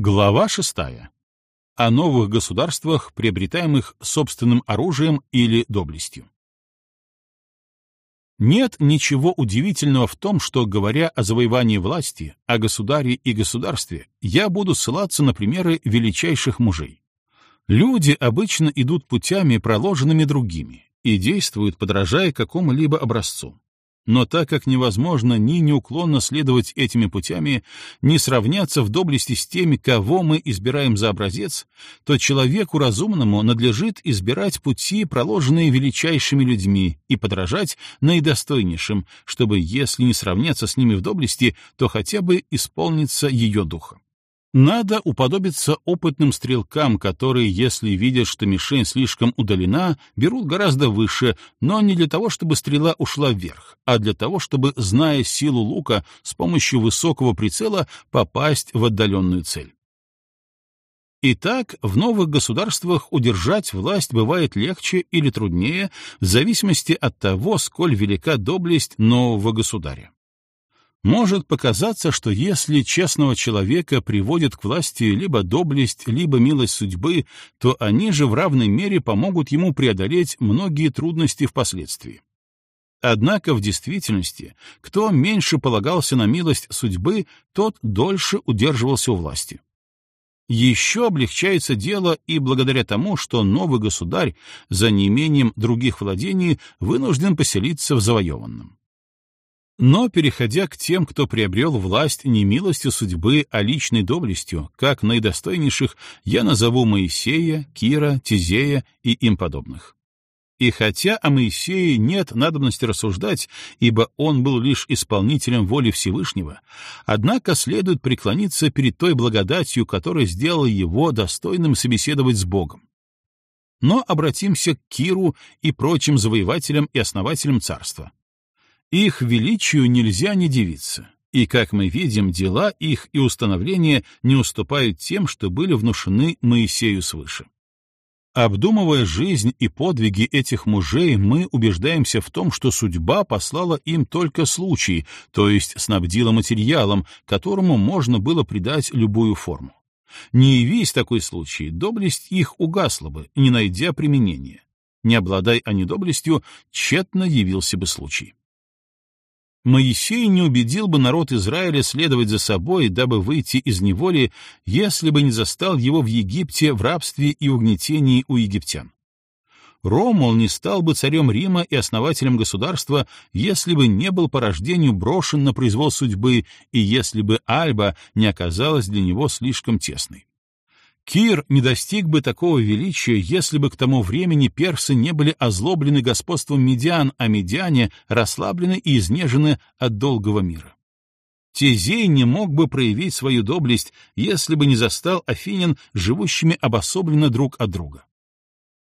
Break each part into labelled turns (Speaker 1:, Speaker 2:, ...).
Speaker 1: Глава шестая. О новых государствах, приобретаемых собственным оружием или доблестью. Нет ничего удивительного в том, что, говоря о завоевании власти, о государе и государстве, я буду ссылаться на примеры величайших мужей. Люди обычно идут путями, проложенными другими, и действуют, подражая какому-либо образцу. Но так как невозможно ни неуклонно следовать этими путями, ни сравняться в доблести с теми, кого мы избираем за образец, то человеку разумному надлежит избирать пути, проложенные величайшими людьми, и подражать наидостойнейшим, чтобы, если не сравняться с ними в доблести, то хотя бы исполниться ее духом. Надо уподобиться опытным стрелкам, которые, если видят, что мишень слишком удалена, берут гораздо выше, но не для того, чтобы стрела ушла вверх, а для того, чтобы, зная силу лука, с помощью высокого прицела попасть в отдаленную цель. Итак, в новых государствах удержать власть бывает легче или труднее в зависимости от того, сколь велика доблесть нового государя. Может показаться, что если честного человека приводит к власти либо доблесть, либо милость судьбы, то они же в равной мере помогут ему преодолеть многие трудности впоследствии. Однако в действительности, кто меньше полагался на милость судьбы, тот дольше удерживался у власти. Еще облегчается дело и благодаря тому, что новый государь за неимением других владений вынужден поселиться в завоеванном. Но, переходя к тем, кто приобрел власть не милостью судьбы, а личной доблестью, как наидостойнейших, я назову Моисея, Кира, Тизея и им подобных. И хотя о Моисее нет надобности рассуждать, ибо он был лишь исполнителем воли Всевышнего, однако следует преклониться перед той благодатью, которая сделала его достойным собеседовать с Богом. Но обратимся к Киру и прочим завоевателям и основателям царства. Их величию нельзя не дивиться, и, как мы видим, дела их и установления не уступают тем, что были внушены Моисею свыше. Обдумывая жизнь и подвиги этих мужей, мы убеждаемся в том, что судьба послала им только случай, то есть снабдила материалом, которому можно было придать любую форму. Не явись такой случай, доблесть их угасла бы, не найдя применения. Не обладай они доблестью, тщетно явился бы случай. Моисей не убедил бы народ Израиля следовать за собой, дабы выйти из неволи, если бы не застал его в Египте в рабстве и угнетении у египтян. Ромул не стал бы царем Рима и основателем государства, если бы не был по рождению брошен на произвол судьбы и если бы Альба не оказалась для него слишком тесной. Кир не достиг бы такого величия, если бы к тому времени персы не были озлоблены господством медиан, а медиане расслаблены и изнежены от долгого мира. Тезей не мог бы проявить свою доблесть, если бы не застал афинян, живущими обособленно друг от друга.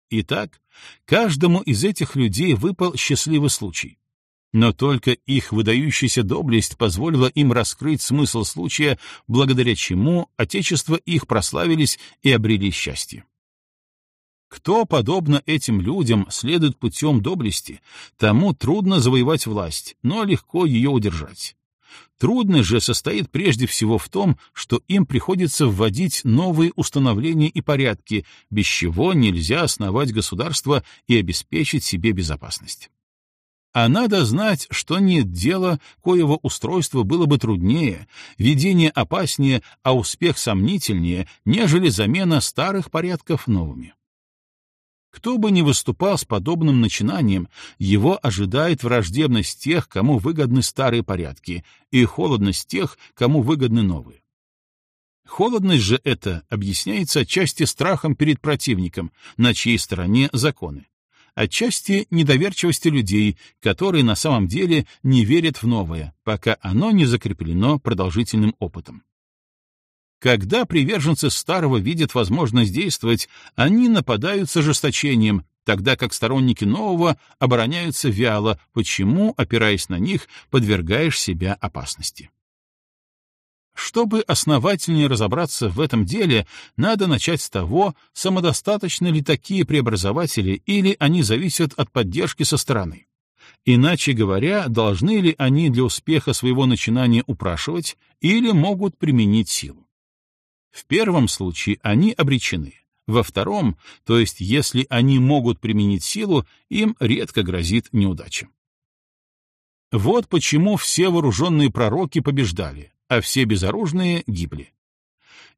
Speaker 1: Итак, каждому из этих людей выпал счастливый случай. Но только их выдающаяся доблесть позволила им раскрыть смысл случая, благодаря чему отечество их прославились и обрели счастье. Кто, подобно этим людям, следует путем доблести, тому трудно завоевать власть, но легко ее удержать. Трудность же состоит прежде всего в том, что им приходится вводить новые установления и порядки, без чего нельзя основать государство и обеспечить себе безопасность. А надо знать, что нет дела, коего устройство было бы труднее, ведение опаснее, а успех сомнительнее, нежели замена старых порядков новыми. Кто бы ни выступал с подобным начинанием, его ожидает враждебность тех, кому выгодны старые порядки, и холодность тех, кому выгодны новые. Холодность же это объясняется отчасти страхом перед противником, на чьей стороне законы отчасти недоверчивости людей, которые на самом деле не верят в новое, пока оно не закреплено продолжительным опытом. Когда приверженцы старого видят возможность действовать, они нападают с ожесточением, тогда как сторонники нового обороняются вяло, почему, опираясь на них, подвергаешь себя опасности. Чтобы основательнее разобраться в этом деле, надо начать с того, самодостаточны ли такие преобразователи или они зависят от поддержки со стороны. Иначе говоря, должны ли они для успеха своего начинания упрашивать или могут применить силу. В первом случае они обречены. Во втором, то есть если они могут применить силу, им редко грозит неудача. Вот почему все вооруженные пророки побеждали, а все безоружные гибли.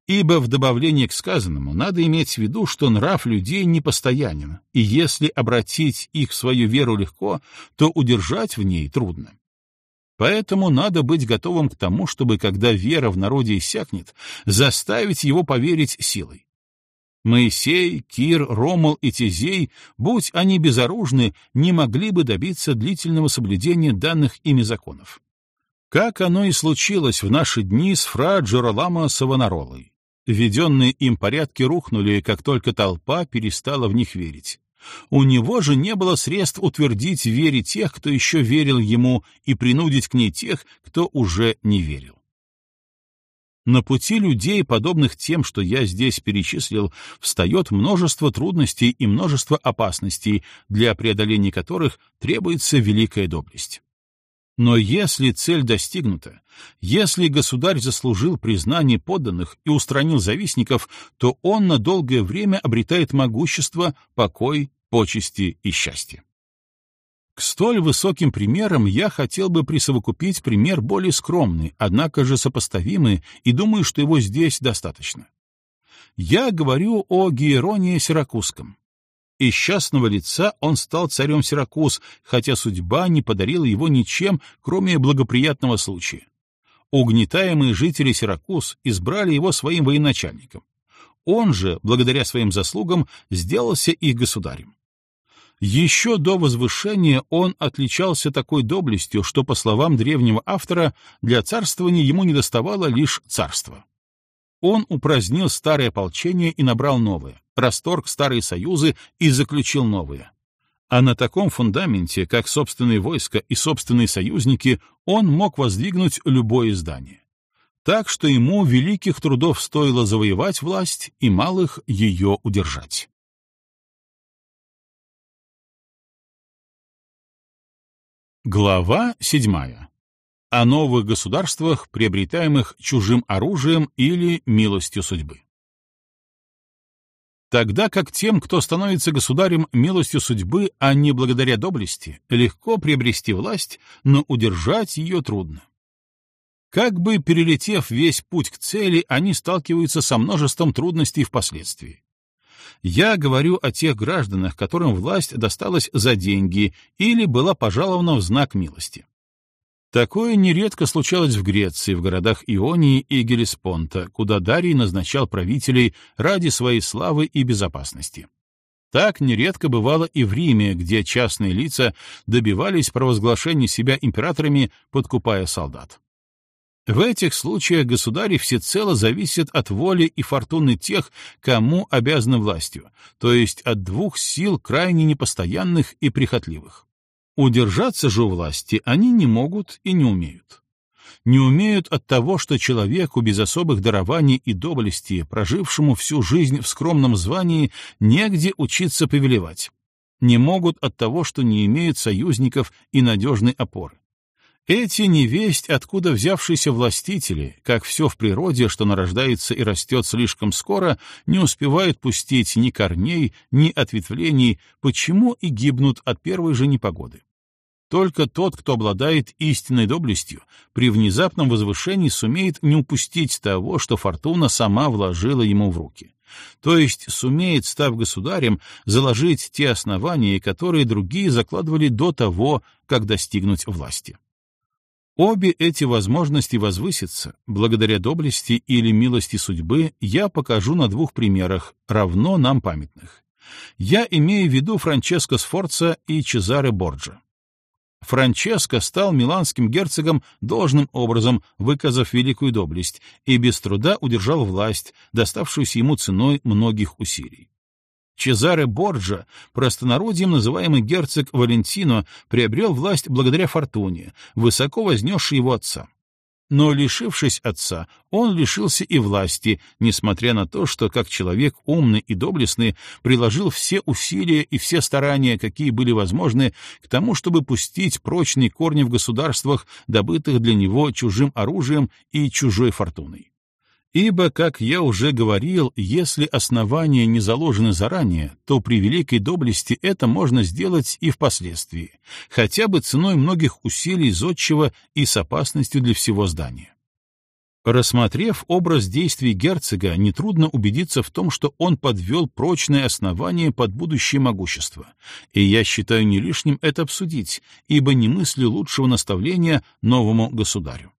Speaker 1: Ибо в добавлении к сказанному надо иметь в виду, что нрав людей непостоянен, и если обратить их в свою веру легко, то удержать в ней трудно. Поэтому надо быть готовым к тому, чтобы, когда вера в народе иссякнет, заставить его поверить силой. Моисей, Кир, Ромул и Тизей, будь они безоружны, не могли бы добиться длительного соблюдения данных ими законов. Как оно и случилось в наши дни с фра Джоралама Савонаролой. Введенные им порядки рухнули, как только толпа перестала в них верить. У него же не было средств утвердить в вере тех, кто еще верил ему, и принудить к ней тех, кто уже не верил. На пути людей, подобных тем, что я здесь перечислил, встает множество трудностей и множество опасностей, для преодоления которых требуется великая доблесть. Но если цель достигнута, если государь заслужил признание подданных и устранил завистников, то он на долгое время обретает могущество, покой, почести и счастье. К столь высоким примерам я хотел бы присовокупить пример более скромный, однако же сопоставимый, и думаю, что его здесь достаточно. Я говорю о Гиероне Сиракузском. Из счастного лица он стал царем Сиракуз, хотя судьба не подарила его ничем, кроме благоприятного случая. Угнетаемые жители Сиракуз избрали его своим военачальником. Он же, благодаря своим заслугам, сделался их государем. Еще до возвышения он отличался такой доблестью, что, по словам древнего автора, для царствования ему недоставало лишь царства. Он упразднил старое ополчение и набрал новое, расторг старые союзы и заключил новые. А на таком фундаменте, как собственные войска и собственные союзники, он мог воздвигнуть любое здание. Так что ему великих трудов стоило завоевать власть и малых ее удержать. Глава седьмая. О новых государствах, приобретаемых чужим оружием или милостью судьбы. Тогда как тем, кто становится государем милостью судьбы, а не благодаря доблести, легко приобрести власть, но удержать ее трудно. Как бы перелетев весь путь к цели, они сталкиваются со множеством трудностей впоследствии. Я говорю о тех гражданах, которым власть досталась за деньги или была пожалована в знак милости. Такое нередко случалось в Греции, в городах Ионии и Гелеспонта, куда Дарий назначал правителей ради своей славы и безопасности. Так нередко бывало и в Риме, где частные лица добивались провозглашения себя императорами, подкупая солдат. В этих случаях государи всецело зависят от воли и фортуны тех, кому обязаны властью, то есть от двух сил крайне непостоянных и прихотливых. Удержаться же у власти они не могут и не умеют. Не умеют от того, что человеку без особых дарований и доблести, прожившему всю жизнь в скромном звании, негде учиться повелевать. Не могут от того, что не имеют союзников и надежной опоры. Эти невесть, откуда взявшиеся властители, как все в природе, что нарождается и растет слишком скоро, не успевают пустить ни корней, ни ответвлений, почему и гибнут от первой же непогоды. Только тот, кто обладает истинной доблестью, при внезапном возвышении сумеет не упустить того, что фортуна сама вложила ему в руки. То есть сумеет, став государем, заложить те основания, которые другие закладывали до того, как достигнуть власти. Обе эти возможности возвыситься, благодаря доблести или милости судьбы, я покажу на двух примерах, равно нам памятных. Я имею в виду Франческо Сфорца и Чезаре Борджа. Франческо стал миланским герцогом должным образом, выказав великую доблесть, и без труда удержал власть, доставшуюся ему ценой многих усилий. Чезаре Борджа, простонародьем называемый герцог Валентино, приобрел власть благодаря фортуне, высоко вознесшей его отца. Но, лишившись отца, он лишился и власти, несмотря на то, что, как человек умный и доблестный, приложил все усилия и все старания, какие были возможны, к тому, чтобы пустить прочные корни в государствах, добытых для него чужим оружием и чужой фортуной. Ибо, как я уже говорил, если основания не заложены заранее, то при великой доблести это можно сделать и впоследствии, хотя бы ценой многих усилий зодчего и с опасностью для всего здания. Рассмотрев образ действий герцога, нетрудно убедиться в том, что он подвел прочное основание под будущее могущество, и я считаю не лишним это обсудить, ибо не мыслю лучшего наставления новому государю.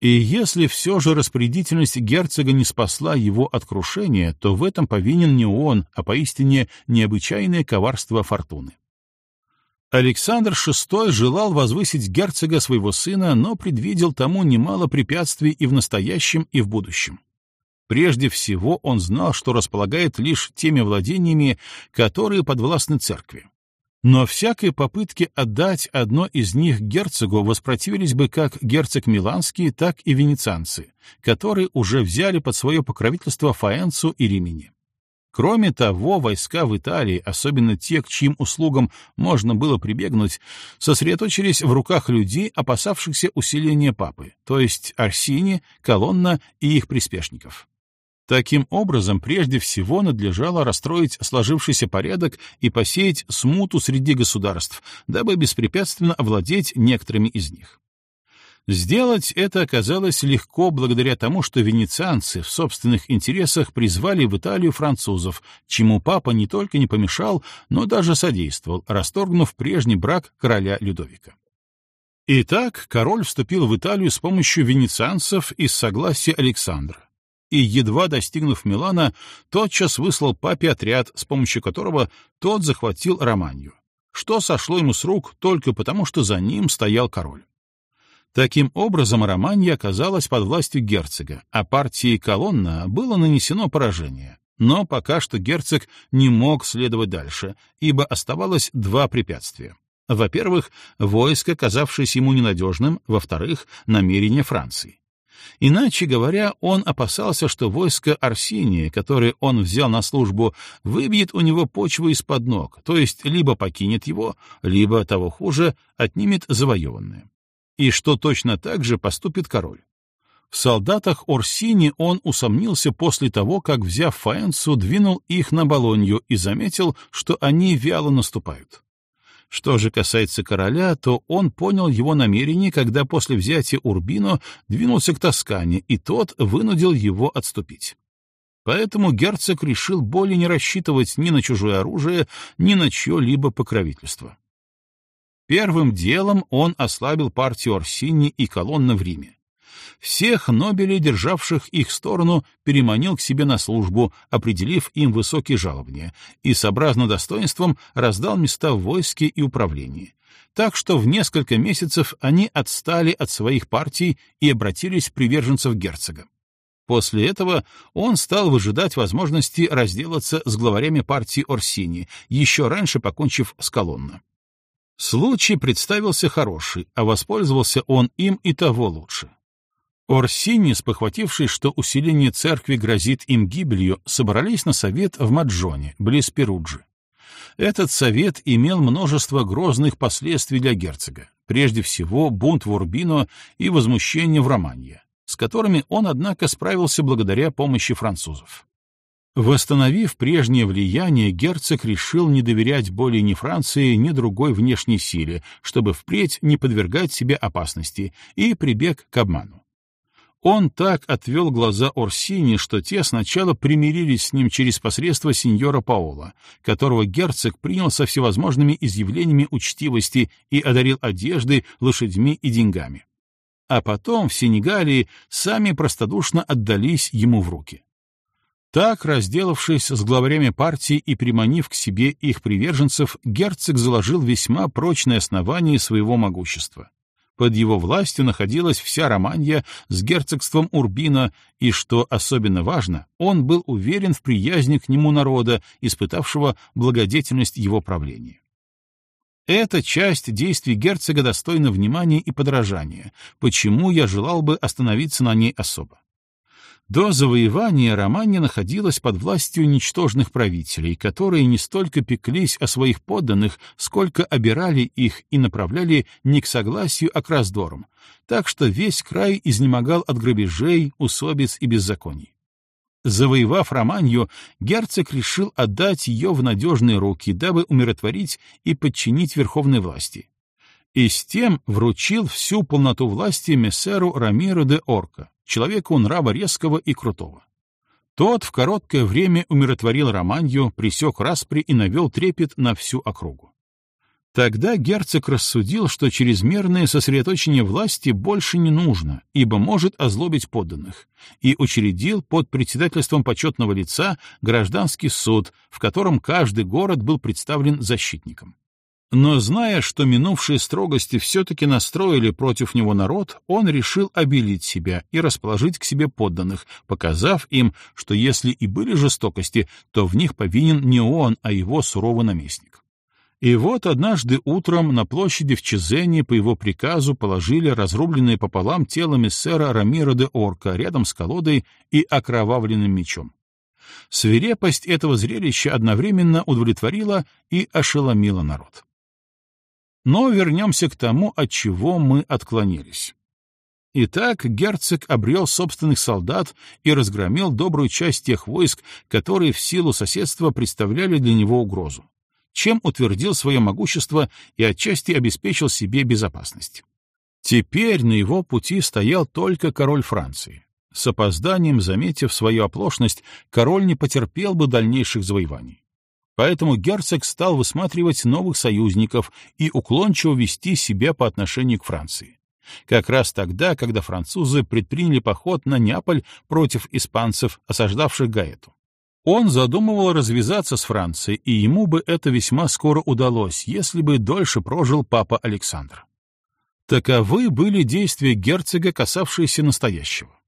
Speaker 1: И если все же распорядительность герцога не спасла его от крушения, то в этом повинен не он, а поистине необычайное коварство фортуны. Александр VI желал возвысить герцога своего сына, но предвидел тому немало препятствий и в настоящем, и в будущем. Прежде всего он знал, что располагает лишь теми владениями, которые подвластны церкви. Но всякой попытке отдать одно из них герцогу воспротивились бы как герцог Миланский, так и венецианцы, которые уже взяли под свое покровительство Фаэнцу и Римини. Кроме того, войска в Италии, особенно те, к чьим услугам можно было прибегнуть, сосредоточились в руках людей, опасавшихся усиления папы, то есть Арсини, Колонна и их приспешников. Таким образом, прежде всего надлежало расстроить сложившийся порядок и посеять смуту среди государств, дабы беспрепятственно овладеть некоторыми из них. Сделать это оказалось легко благодаря тому, что венецианцы в собственных интересах призвали в Италию французов, чему папа не только не помешал, но даже содействовал, расторгнув прежний брак короля Людовика. Итак, король вступил в Италию с помощью венецианцев из согласия Александра и, едва достигнув Милана, тотчас выслал папе отряд, с помощью которого тот захватил Романию, что сошло ему с рук только потому, что за ним стоял король. Таким образом, Романья оказалась под властью герцога, а партии Колонна было нанесено поражение. Но пока что герцог не мог следовать дальше, ибо оставалось два препятствия. Во-первых, войско, казавшееся ему ненадежным, во-вторых, намерения Франции. Иначе говоря, он опасался, что войско Арсения, которое он взял на службу, выбьет у него почву из-под ног, то есть либо покинет его, либо, того хуже, отнимет завоеванное. И что точно так же поступит король. В солдатах Орсини он усомнился после того, как, взяв Фаэнсу, двинул их на Болонью и заметил, что они вяло наступают. Что же касается короля, то он понял его намерение, когда после взятия Урбино двинулся к Тоскане, и тот вынудил его отступить. Поэтому герцог решил более не рассчитывать ни на чужое оружие, ни на чье-либо покровительство. Первым делом он ослабил партию Орсини и колонна в Риме всех Нобелей, державших их сторону, переманил к себе на службу, определив им высокие жалования, и, сообразно достоинством, раздал места в войске и управлении. Так что в несколько месяцев они отстали от своих партий и обратились приверженцев герцога. После этого он стал выжидать возможности разделаться с главарями партии Орсини, еще раньше покончив с колонна. Случай представился хороший, а воспользовался он им и того лучше. Орсини, спохватившись, что усиление церкви грозит им гибелью, собрались на совет в Маджоне, близ Перуджи. Этот совет имел множество грозных последствий для герцога, прежде всего бунт в Урбино и возмущение в Романье, с которыми он, однако, справился благодаря помощи французов. Восстановив прежнее влияние, герцог решил не доверять более ни Франции, ни другой внешней силе, чтобы впредь не подвергать себе опасности, и прибег к обману. Он так отвел глаза Орсини, что те сначала примирились с ним через посредство сеньора Паола, которого герцог принял со всевозможными изъявлениями учтивости и одарил одеждой, лошадьми и деньгами. А потом в Сенегалии сами простодушно отдались ему в руки. Так, разделавшись с главарями партии и приманив к себе их приверженцев, герцог заложил весьма прочное основание своего могущества. Под его властью находилась вся Романья с герцогством Урбина, и, что особенно важно, он был уверен в приязни к нему народа, испытавшего благодетельность его правления. Эта часть действий герцога достойна внимания и подражания, почему я желал бы остановиться на ней особо. До завоевания Романия находилась под властью ничтожных правителей, которые не столько пеклись о своих подданных, сколько обирали их и направляли не к согласию, а к раздорам, так что весь край изнемогал от грабежей, усобиц и беззаконий. Завоевав Романью, герцог решил отдать ее в надежные руки, дабы умиротворить и подчинить верховной власти. И с тем вручил всю полноту власти мессеру Рамиру де Орка, человеку нрава резкого и крутого. Тот в короткое время умиротворил Романью, пресек распри и навел трепет на всю округу. Тогда герцог рассудил, что чрезмерное сосредоточение власти больше не нужно, ибо может озлобить подданных, и учредил под председательством почетного лица гражданский суд, в котором каждый город был представлен защитником. Но зная, что минувшие строгости все-таки настроили против него народ, он решил обелить себя и расположить к себе подданных, показав им, что если и были жестокости, то в них повинен не он, а его суровый наместник. И вот однажды утром на площади в Чезене по его приказу положили разрубленное пополам тело мессера Рамира де Орка рядом с колодой и окровавленным мечом. Свирепость этого зрелища одновременно удовлетворила и ошеломила народ. Но вернемся к тому, от чего мы отклонились. Итак, герцог обрел собственных солдат и разгромил добрую часть тех войск, которые в силу соседства представляли для него угрозу чем утвердил свое могущество и отчасти обеспечил себе безопасность. Теперь на его пути стоял только король Франции. С опозданием, заметив свою оплошность, король не потерпел бы дальнейших завоеваний. Поэтому герцог стал высматривать новых союзников и уклончиво вести себя по отношению к Франции. Как раз тогда, когда французы предприняли поход на Неаполь против испанцев, осаждавших Гаэту. Он задумывал развязаться с Францией, и ему бы это весьма скоро удалось, если бы дольше прожил папа Александр. Таковы были действия герцога, касавшиеся настоящего.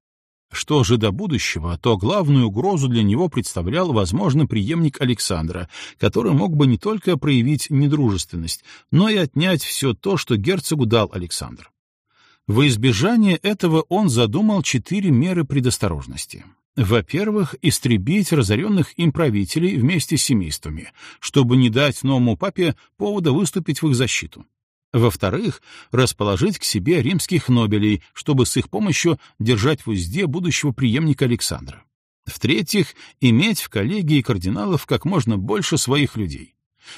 Speaker 1: Что же до будущего, то главную угрозу для него представлял, возможно, преемник Александра, который мог бы не только проявить недружественность, но и отнять все то, что герцогу дал Александр. Во избежание этого он задумал четыре меры предосторожности. Во-первых, истребить разоренных им правителей вместе с семействами, чтобы не дать новому папе повода выступить в их защиту. Во-вторых, расположить к себе римских нобелей, чтобы с их помощью держать в узде будущего преемника Александра. В-третьих, иметь в коллегии кардиналов как можно больше своих людей.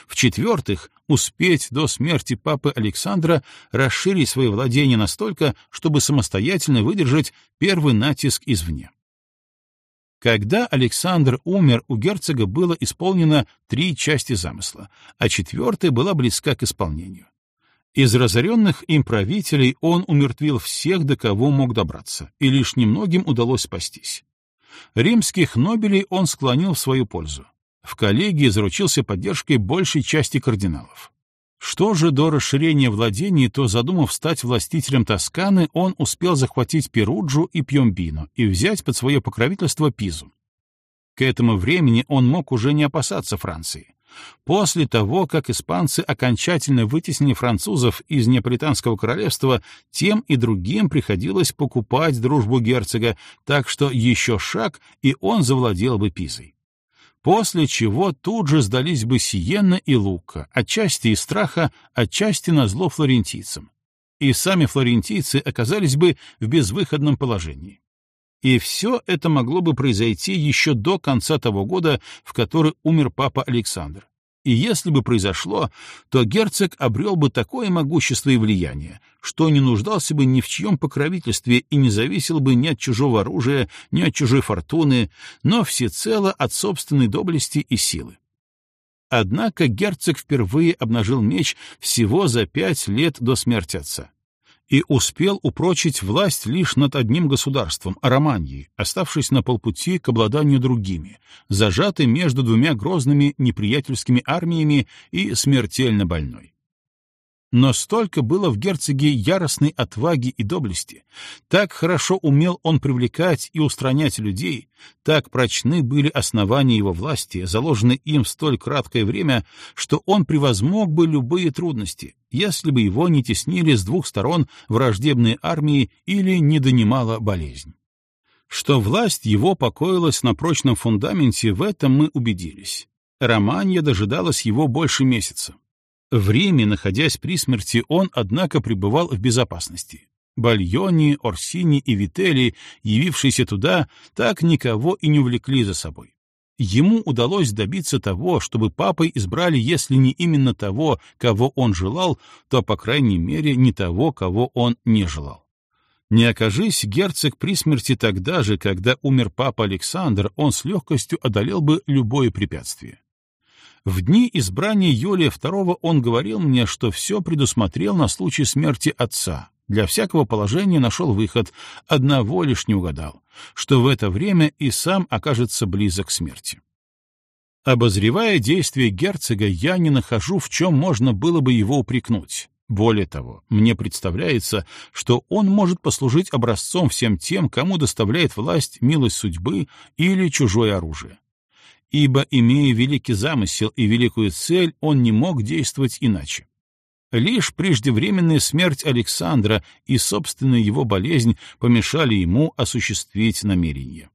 Speaker 1: В-четвертых, успеть до смерти папы Александра расширить свои владения настолько, чтобы самостоятельно выдержать первый натиск извне. Когда Александр умер, у герцога было исполнено три части замысла, а четвертая была близка к исполнению. Из разоренных им правителей он умертвил всех, до кого мог добраться, и лишь немногим удалось спастись. Римских нобелей он склонил в свою пользу. В коллегии заручился поддержкой большей части кардиналов. Что же до расширения владений, то, задумав стать властителем Тосканы, он успел захватить Перуджу и Пьембино и взять под свое покровительство Пизу. К этому времени он мог уже не опасаться Франции. После того, как испанцы окончательно вытеснили французов из Неаполитанского королевства, тем и другим приходилось покупать дружбу герцога, так что еще шаг, и он завладел бы Пизой после чего тут же сдались бы Сиенна и Лука, отчасти из страха, отчасти на зло флорентийцам. И сами флорентийцы оказались бы в безвыходном положении. И все это могло бы произойти еще до конца того года, в который умер папа Александр. И если бы произошло, то герцог обрел бы такое могущество и влияние, что не нуждался бы ни в чьем покровительстве и не зависел бы ни от чужого оружия, ни от чужой фортуны, но всецело от собственной доблести и силы. Однако герцог впервые обнажил меч всего за пять лет до смерти отца и успел упрочить власть лишь над одним государством — Романьей, оставшись на полпути к обладанию другими, зажатый между двумя грозными неприятельскими армиями и смертельно больной. Но столько было в герцоге яростной отваги и доблести, так хорошо умел он привлекать и устранять людей, так прочны были основания его власти, заложенные им в столь краткое время, что он превозмог бы любые трудности, если бы его не теснили с двух сторон враждебные армии или не донимала болезнь. Что власть его покоилась на прочном фундаменте, в этом мы убедились. Романья дожидалась его больше месяца. В Риме, находясь при смерти, он, однако, пребывал в безопасности. Бальони, Орсини и Вителли, явившиеся туда, так никого и не увлекли за собой. Ему удалось добиться того, чтобы папой избрали, если не именно того, кого он желал, то, по крайней мере, не того, кого он не желал. Не окажись герцог при смерти тогда же, когда умер папа Александр, он с легкостью одолел бы любое препятствие. В дни избрания Юлия II он говорил мне, что все предусмотрел на случай смерти отца. Для всякого положения нашел выход, одного лишь не угадал, что в это время и сам окажется близок к смерти. Обозревая действия герцога, я не нахожу, в чем можно было бы его упрекнуть. Более того, мне представляется, что он может послужить образцом всем тем, кому доставляет власть милость судьбы или чужое оружие ибо, имея великий замысел и великую цель, он не мог действовать иначе. Лишь преждевременная смерть Александра и собственная его болезнь помешали ему осуществить намерение.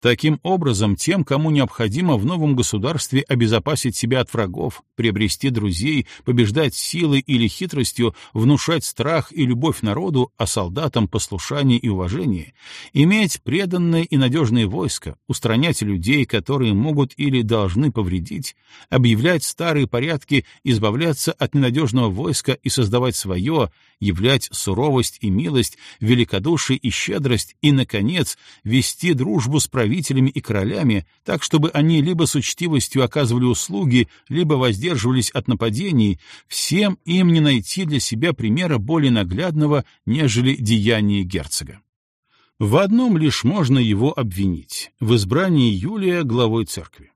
Speaker 1: Таким образом, тем, кому необходимо в новом государстве обезопасить себя от врагов, приобрести друзей, побеждать силой или хитростью, внушать страх и любовь народу, а солдатам послушание и уважение, иметь преданное и надежное войско, устранять людей, которые могут или должны повредить, объявлять старые порядки, избавляться от ненадежного войска и создавать свое, являть суровость и милость, великодушие и щедрость и, наконец, вести дружбу с правительством, правителями и королями, так чтобы они либо с учтивостью оказывали услуги, либо воздерживались от нападений, всем им не найти для себя примера более наглядного, нежели деяния герцога. В одном лишь можно его обвинить — в избрании Юлия главой церкви.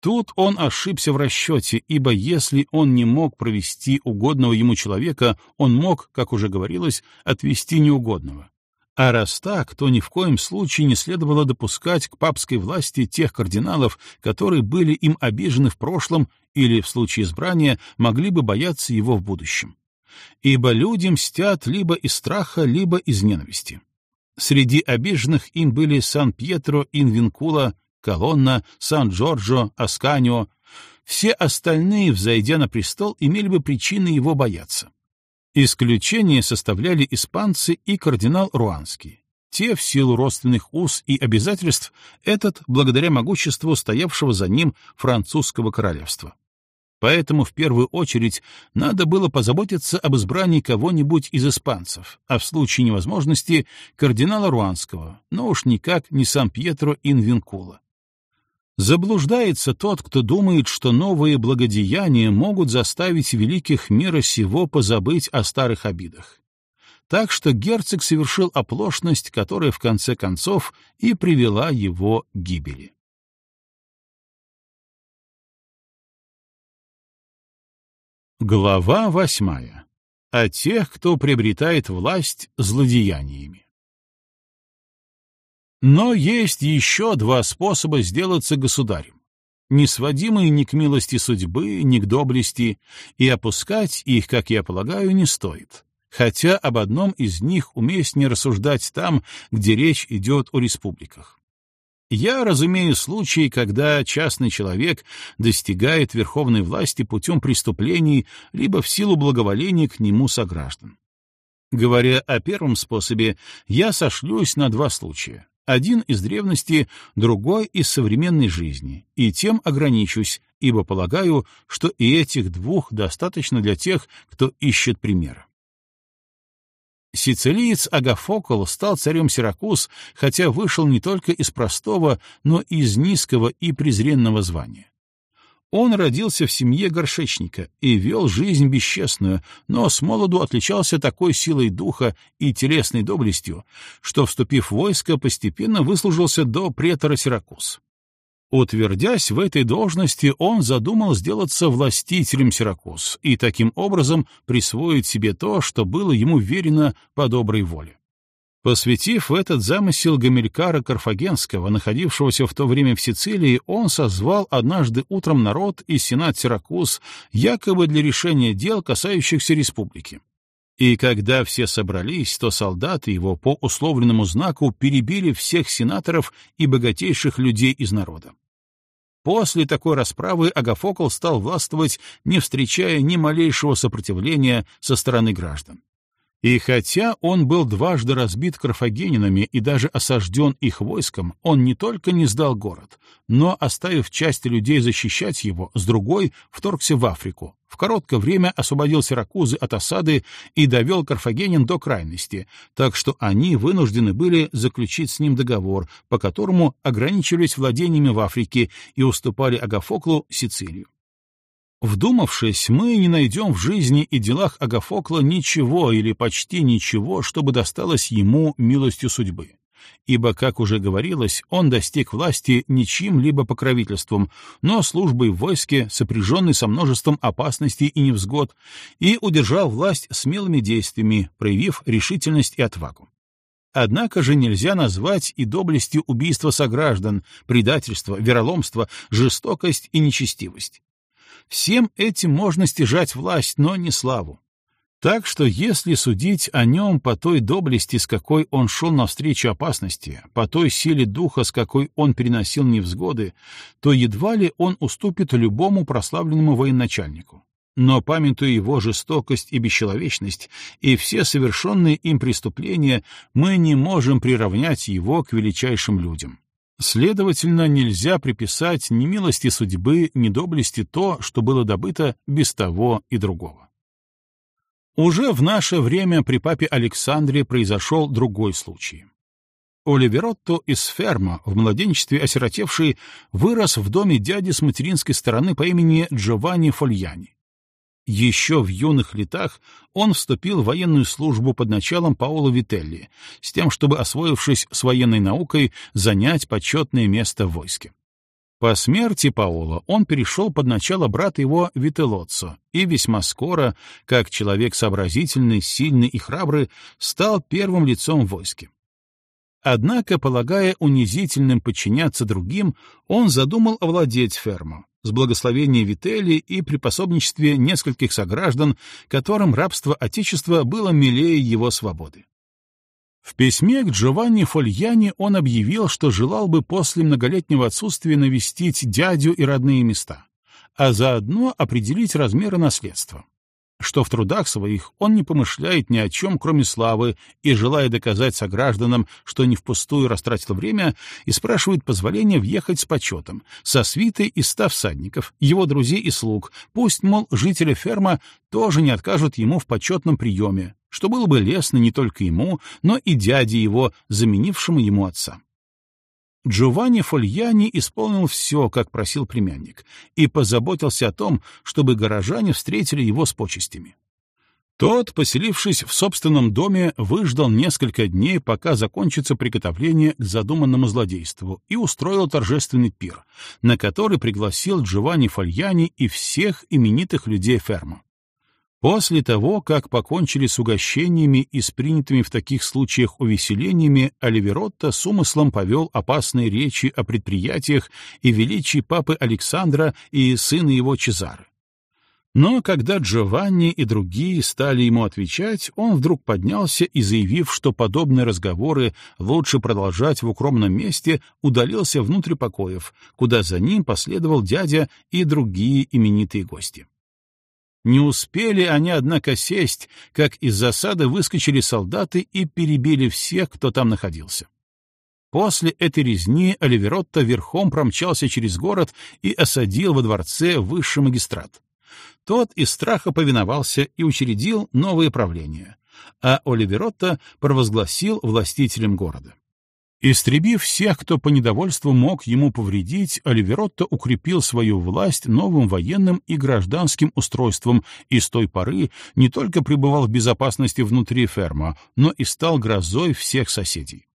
Speaker 1: Тут он ошибся в расчете, ибо если он не мог провести угодного ему человека, он мог, как уже говорилось, отвести неугодного. А раз так, то ни в коем случае не следовало допускать к папской власти тех кардиналов, которые были им обижены в прошлом или, в случае избрания, могли бы бояться его в будущем. Ибо люди мстят либо из страха, либо из ненависти. Среди обиженных им были Сан-Пьетро, Инвинкула, Колонна, Сан-Джорджо, Асканио. Все остальные, взойдя на престол, имели бы причины его бояться. Исключение составляли испанцы и кардинал Руанский. Те, в силу родственных уз и обязательств, этот благодаря могуществу стоявшего за ним французского королевства. Поэтому в первую очередь надо было позаботиться об избрании кого-нибудь из испанцев, а в случае невозможности — кардинала Руанского, но уж никак не Сан-Пьетро Инвинкула. Заблуждается тот, кто думает, что новые благодеяния могут заставить великих мира сего позабыть о старых обидах. Так что герцог совершил оплошность, которая в конце концов и привела его к гибели. Глава восьмая. О тех, кто приобретает власть злодеяниями. Но есть еще два способа сделаться государем, не сводимые ни к милости судьбы, ни к доблести, и опускать их, как я полагаю, не стоит. Хотя об одном из них уместнее рассуждать там, где речь идет о республиках. Я разумею случаи, когда частный человек достигает верховной власти путем преступлений либо в силу благоволения к нему сограждан. Говоря о первом способе, я сошлюсь на два случая. Один из древности, другой из современной жизни, и тем ограничусь, ибо полагаю, что и этих двух достаточно для тех, кто ищет примера. Сицилиец Агафокл стал царем Сиракуз, хотя вышел не только из простого, но и из низкого и презренного звания. Он родился в семье горшечника и вел жизнь бесчестную, но с молоду отличался такой силой духа и телесной доблестью, что, вступив в войско, постепенно выслужился до претора Сиракуз. Утвердясь в этой должности, он задумал сделаться властителем Сиракуз и таким образом присвоить себе то, что было ему верено по доброй воле. Посвятив в этот замысел Гамилькара Карфагенского, находившегося в то время в Сицилии, он созвал однажды утром народ и сенат Сиракуз якобы для решения дел, касающихся республики. И когда все собрались, то солдаты его по условленному знаку перебили всех сенаторов и богатейших людей из народа. После такой расправы Агафокл стал властвовать, не встречая ни малейшего сопротивления со стороны граждан. И хотя он был дважды разбит карфагенинами и даже осажден их войском, он не только не сдал город, но, оставив части людей защищать его, с другой вторгся в Африку, в короткое время освободил Сиракузы от осады и довел карфагенин до крайности, так что они вынуждены были заключить с ним договор, по которому ограничивались владениями в Африке и уступали Агафоклу Сицилию. Вдумавшись, мы не найдем в жизни и делах Агафокла ничего или почти ничего, чтобы досталось ему милостью судьбы. Ибо, как уже говорилось, он достиг власти не чьим-либо покровительством, но службой в войске, сопряженной со множеством опасностей и невзгод, и удержал власть смелыми действиями, проявив решительность и отвагу. Однако же нельзя назвать и доблестью убийства сограждан, предательство, вероломство, жестокость и нечестивость. Всем этим можно стяжать власть, но не славу. Так что если судить о нем по той доблести, с какой он шел навстречу опасности, по той силе духа, с какой он переносил невзгоды, то едва ли он уступит любому прославленному военачальнику. Но, памятуя его жестокость и бесчеловечность, и все совершенные им преступления, мы не можем приравнять его к величайшим людям. Следовательно, нельзя приписать ни милости судьбы, ни доблести то, что было добыто без того и другого. Уже в наше время при папе Александре произошел другой случай. Оливеротто из Ферма, в младенчестве осиротевший, вырос в доме дяди с материнской стороны по имени Джованни Фольяни. Еще в юных летах он вступил в военную службу под началом Паоло Вителли, с тем, чтобы, освоившись с военной наукой, занять почетное место в войске. По смерти Паоло он перешел под начало брата его Вителоццо и весьма скоро, как человек сообразительный, сильный и храбрый, стал первым лицом в войске. Однако, полагая унизительным подчиняться другим, он задумал овладеть ферму, с благословения Вители и при пособничестве нескольких сограждан, которым рабство Отечества было милее его свободы. В письме к Джованни Фольяни он объявил, что желал бы после многолетнего отсутствия навестить дядю и родные места, а заодно определить размеры наследства что в трудах своих он не помышляет ни о чем, кроме славы, и, желая доказать согражданам, что не впустую растратил время, и спрашивает позволения въехать с почетом, со свитой из ста всадников, его друзей и слуг, пусть, мол, жители ферма тоже не откажут ему в почетном приеме, что было бы лестно не только ему, но и дяде его, заменившему ему отца. Джованни Фольяни исполнил все, как просил племянник, и позаботился о том, чтобы горожане встретили его с почестями. Тот, поселившись в собственном доме, выждал несколько дней, пока закончится приготовление к задуманному злодейству, и устроил торжественный пир, на который пригласил Джованни Фольяни и всех именитых людей фермы. После того, как покончили с угощениями и с принятыми в таких случаях увеселениями, Оливеротто с умыслом повел опасные речи о предприятиях и величии папы Александра и сына его Чезары. Но когда Джованни и другие стали ему отвечать, он вдруг поднялся и, заявив, что подобные разговоры лучше продолжать в укромном месте, удалился внутрь покоев, куда за ним последовал дядя и другие именитые гости. Не успели они, однако, сесть, как из засады выскочили солдаты и перебили всех, кто там находился. После этой резни Оливеротто верхом промчался через город и осадил во дворце высший магистрат. Тот из страха повиновался и учредил новое правление, а Оливеротто провозгласил властителем города. Истребив всех, кто по недовольству мог ему повредить, Оливеротто укрепил свою власть новым военным и гражданским устройством и с той поры не только пребывал в безопасности внутри ферма, но и стал грозой всех соседей.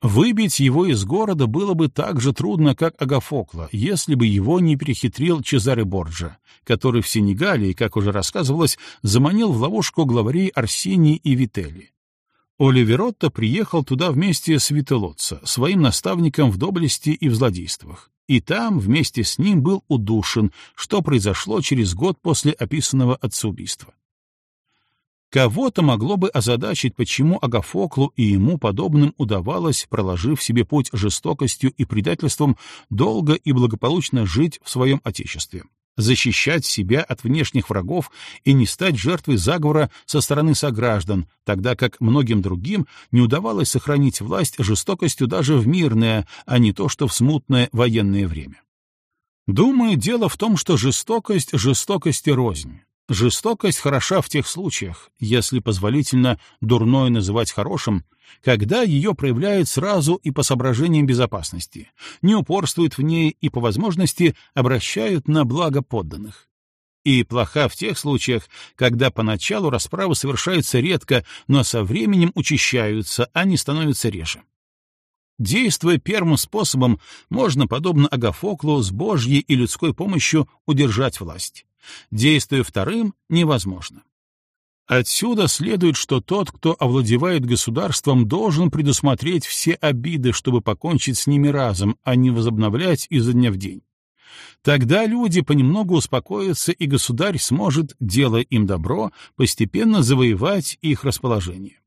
Speaker 1: Выбить его из города было бы так же трудно, как Агафокла, если бы его не перехитрил Чезаре Борджа, который в Сенегалии, как уже рассказывалось, заманил в ловушку главарей Арсении и Вителли. Оливеротто приехал туда вместе с Вителоццо, своим наставником в доблести и в злодействах, и там вместе с ним был удушен, что произошло через год после описанного отцеубийства. Кого-то могло бы озадачить, почему Агафоклу и ему подобным удавалось, проложив себе путь жестокостью и предательством, долго и благополучно жить в своем отечестве. Защищать себя от внешних врагов и не стать жертвой заговора со стороны сограждан, тогда как многим другим не удавалось сохранить власть жестокостью даже в мирное, а не то что в смутное военное время. Думаю, дело в том, что жестокость жестокости рознь. Жестокость хороша в тех случаях, если позволительно дурное называть хорошим, когда ее проявляют сразу и по соображениям безопасности, не упорствуют в ней и по возможности обращают на благо подданных. И плоха в тех случаях, когда поначалу расправы совершаются редко, но со временем учащаются, а не становятся реже. Действуя первым способом, можно, подобно Агафоклу, с Божьей и людской помощью удержать власть. Действуя вторым, невозможно. Отсюда следует, что тот, кто овладевает государством, должен предусмотреть все обиды, чтобы покончить с ними разом, а не возобновлять изо дня в день. Тогда люди понемногу успокоятся, и государь сможет, делая им добро, постепенно завоевать их расположение.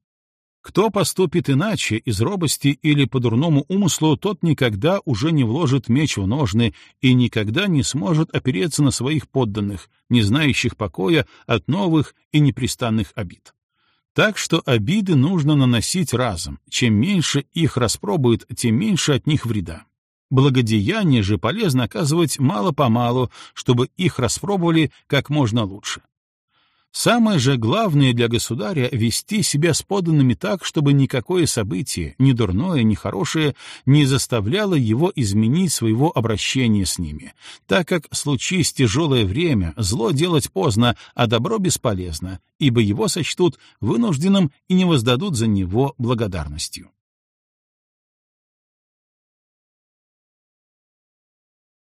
Speaker 1: Кто поступит иначе, из робости или по дурному умыслу, тот никогда уже не вложит меч в ножны и никогда не сможет опереться на своих подданных, не знающих покоя от новых и непрестанных обид. Так что обиды нужно наносить разом. Чем меньше их распробуют, тем меньше от них вреда. Благодеяние же полезно оказывать мало-помалу, чтобы их распробовали как можно лучше. Самое же главное для государя — вести себя с подданными так, чтобы никакое событие, ни дурное, ни хорошее, не заставляло его изменить своего обращения с ними, так как, случись тяжелое время, зло делать поздно, а добро бесполезно, ибо его сочтут вынужденным и не воздадут за него благодарностью.